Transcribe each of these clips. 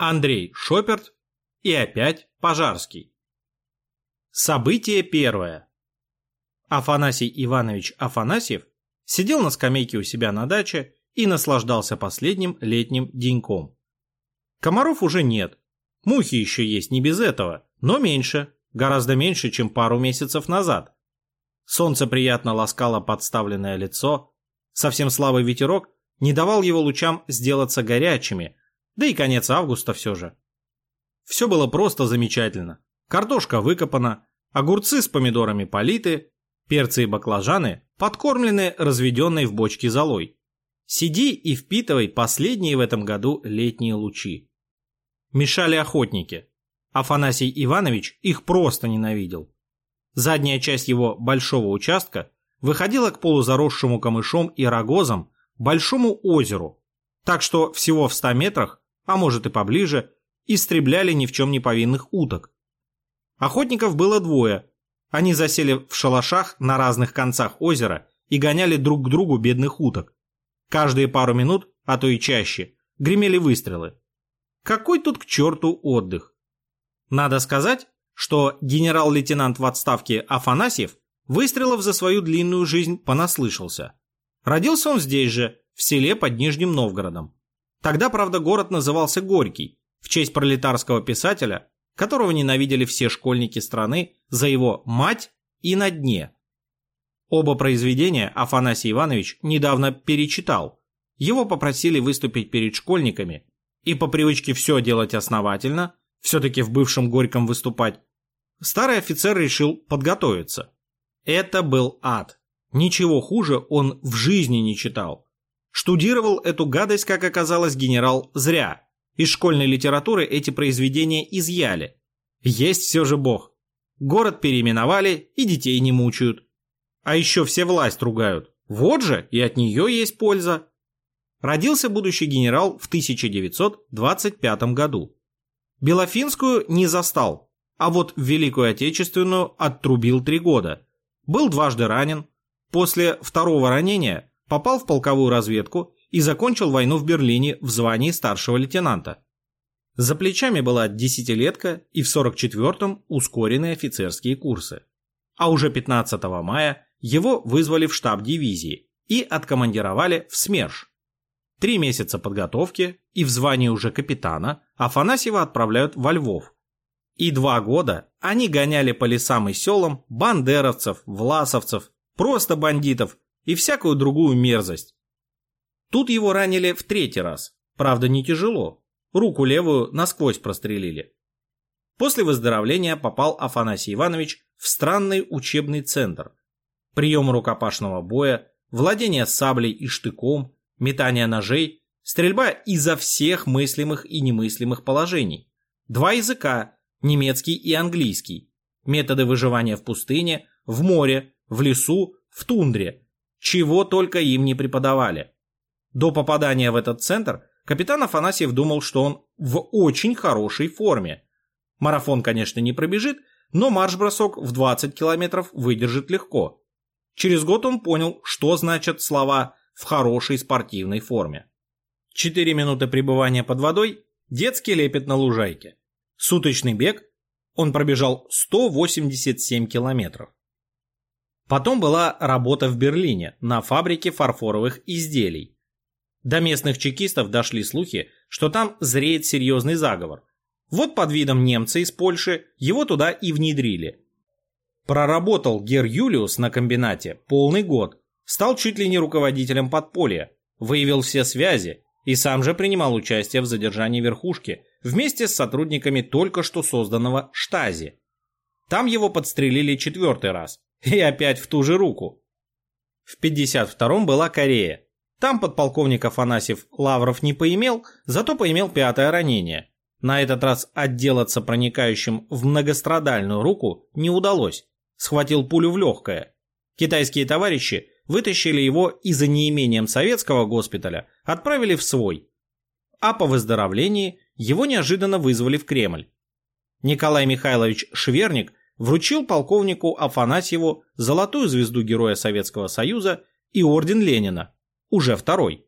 Андрей Шоперт и опять Пожарский. Событие первое. Афанасий Иванович Афанасьев сидел на скамейке у себя на даче и наслаждался последним летним деньком. Комаров уже нет. Мухи еще есть не без этого, но меньше, гораздо меньше, чем пару месяцев назад. Солнце приятно ласкало подставленное лицо, совсем слабый ветерок не давал его лучам сделаться горячими, да и конец августа все же. Все было просто замечательно. Картошка выкопана, огурцы с помидорами политы, перцы и баклажаны подкормлены разведенной в бочке золой. Сиди и впитывай последние в этом году летние лучи. Мешали охотники. Афанасий Иванович их просто ненавидел. Задняя часть его большого участка выходила к полузаросшему камышом и рогозам большому озеру, так что всего в ста метрах, а может и поближе, истребляли ни в чем не повинных уток. Охотников было двое. Они засели в шалашах на разных концах озера и гоняли друг к другу бедных уток. Каждые пару минут, а то и чаще, гремели выстрелы. Какой тут к черту отдых? Надо сказать, что генерал-лейтенант в отставке Афанасьев выстрелов за свою длинную жизнь понаслышался. Родился он здесь же, в селе под Нижним Новгородом. Тогда, правда, город назывался Горький, в честь пролетарского писателя, которого ненавидели все школьники страны за его «мать» и «на дне». Оба произведения Афанасий Иванович недавно перечитал. Его попросили выступить перед школьниками, и по привычке все делать основательно, все-таки в бывшем Горьком выступать, старый офицер решил подготовиться. Это был ад. Ничего хуже он в жизни не читал. Штудировал эту гадость, как оказалось, генерал зря. Из школьной литературы эти произведения изъяли. Есть все же бог. Город переименовали и детей не мучают. А еще все власть ругают. Вот же, и от нее есть польза. Родился будущий генерал в 1925 году. Белофинскую не застал, а вот Великую Отечественную оттрубил три года. Был дважды ранен. После второго ранения попал в полковую разведку и закончил войну в Берлине в звании старшего лейтенанта. За плечами была десятилетка и в 44-м ускоренные офицерские курсы. А уже 15 мая его вызвали в штаб дивизии и откомандировали в СМЕРШ. Три месяца подготовки и в звании уже капитана Афанасьева отправляют во Львов. И два года они гоняли по лесам и селам бандеровцев, власовцев, просто бандитов и всякую другую мерзость. Тут его ранили в третий раз, правда не тяжело, руку левую насквозь прострелили. После выздоровления попал Афанасий Иванович в странный учебный центр. Прием рукопашного боя, владение саблей и штыком, метание ножей, стрельба изо всех мыслимых и немыслимых положений. Два языка, немецкий и английский. Методы выживания в пустыне, в море, в лесу, в тундре. Чего только им не преподавали. До попадания в этот центр капитан Афанасьев думал, что он в очень хорошей форме. Марафон, конечно, не пробежит, но марш-бросок в 20 километров выдержит легко. Через год он понял, что значат слова «в хорошей спортивной форме». Четыре минуты пребывания под водой, детский лепет на лужайке. Суточный бег, он пробежал 187 километров. Потом была работа в Берлине на фабрике фарфоровых изделий. До местных чекистов дошли слухи, что там зреет серьезный заговор. Вот под видом немца из Польши его туда и внедрили. Проработал Гер Юлиус на комбинате полный год, стал чуть ли не руководителем подполья, выявил все связи и сам же принимал участие в задержании верхушки вместе с сотрудниками только что созданного Штази. Там его подстрелили четвертый раз, и опять в ту же руку. В 52-м была Корея, там подполковник Афанасьев Лавров не поимел, зато поимел пятое ранение. На этот раз отделаться проникающим в многострадальную руку не удалось. Схватил пулю в легкое. Китайские товарищи вытащили его и за неимением советского госпиталя отправили в свой. А по выздоровлении его неожиданно вызвали в Кремль. Николай Михайлович Шверник вручил полковнику Афанасьеву золотую звезду Героя Советского Союза и орден Ленина – уже второй.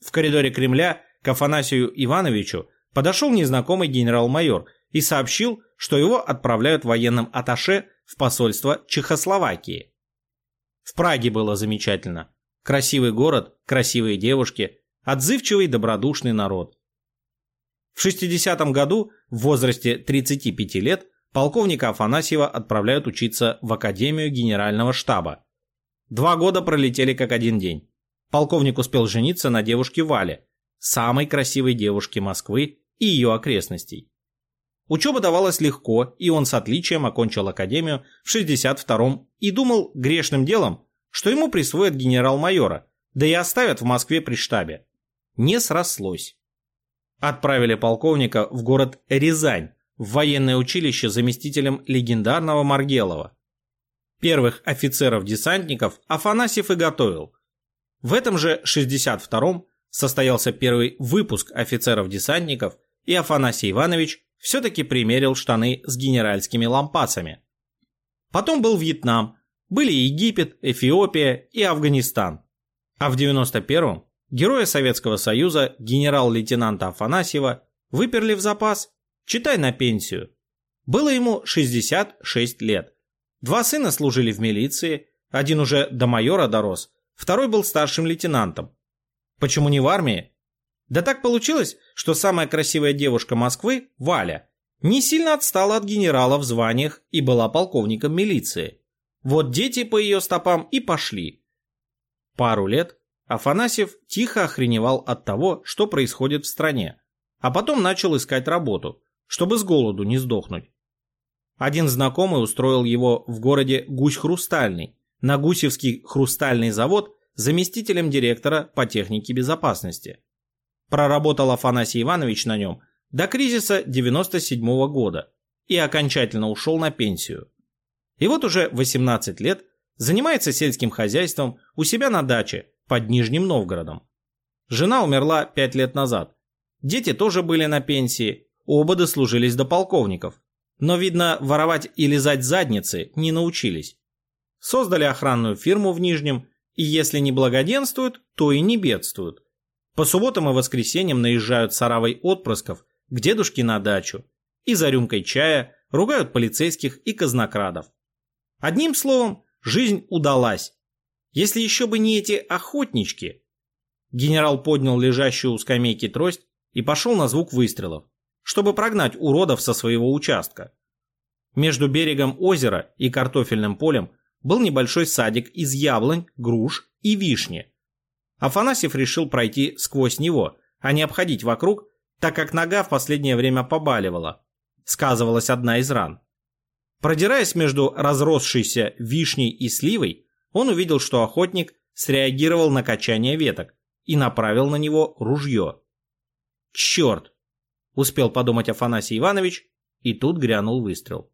В коридоре Кремля к Афанасию Ивановичу подошел незнакомый генерал-майор и сообщил, что его отправляют военным атташе в посольство Чехословакии. В Праге было замечательно. Красивый город, красивые девушки, отзывчивый добродушный народ. В 60 году, в возрасте 35 лет, полковника Афанасьева отправляют учиться в Академию Генерального штаба. Два года пролетели как один день. Полковник успел жениться на девушке Вале, самой красивой девушке Москвы и ее окрестностей. Учеба давалась легко, и он с отличием окончил академию в 62-м и думал грешным делом, что ему присвоят генерал-майора, да и оставят в Москве при штабе. Не срослось. Отправили полковника в город Рязань, в военное училище заместителем легендарного Маргелова. Первых офицеров-десантников Афанасьев и готовил. В этом же 62-м состоялся первый выпуск офицеров-десантников, и Афанасий Иванович все-таки примерил штаны с генеральскими лампасами. Потом был Вьетнам, были Египет, Эфиопия и Афганистан. А в 91-м героя Советского Союза генерал-лейтенанта Афанасьева выперли в запас, читай на пенсию. Было ему 66 лет. Два сына служили в милиции, один уже до майора дорос, второй был старшим лейтенантом. Почему не в армии? Да так получилось, что самая красивая девушка Москвы, Валя, не сильно отстала от генерала в званиях и была полковником милиции. Вот дети по ее стопам и пошли. Пару лет Афанасьев тихо охреневал от того, что происходит в стране, а потом начал искать работу, чтобы с голоду не сдохнуть. Один знакомый устроил его в городе Гусь-Хрустальный, на Гусевский хрустальный завод заместителем директора по технике безопасности. Проработал Афанасий Иванович на нем до кризиса 97 -го года и окончательно ушел на пенсию. И вот уже 18 лет занимается сельским хозяйством у себя на даче под Нижним Новгородом. Жена умерла 5 лет назад. Дети тоже были на пенсии, оба дослужились до полковников. Но, видно, воровать и лизать задницы не научились. Создали охранную фирму в Нижнем, и если не благоденствуют, то и не бедствуют. По субботам и воскресеньям наезжают с отпрысков к дедушке на дачу и за рюмкой чая ругают полицейских и казнокрадов. Одним словом, жизнь удалась. Если еще бы не эти охотнички. Генерал поднял лежащую у скамейки трость и пошел на звук выстрелов чтобы прогнать уродов со своего участка. Между берегом озера и картофельным полем был небольшой садик из яблонь, груш и вишни. Афанасьев решил пройти сквозь него, а не обходить вокруг, так как нога в последнее время побаливала. Сказывалась одна из ран. Продираясь между разросшейся вишней и сливой, он увидел, что охотник среагировал на качание веток и направил на него ружье. Черт! Успел подумать Афанасий Иванович, и тут грянул выстрел.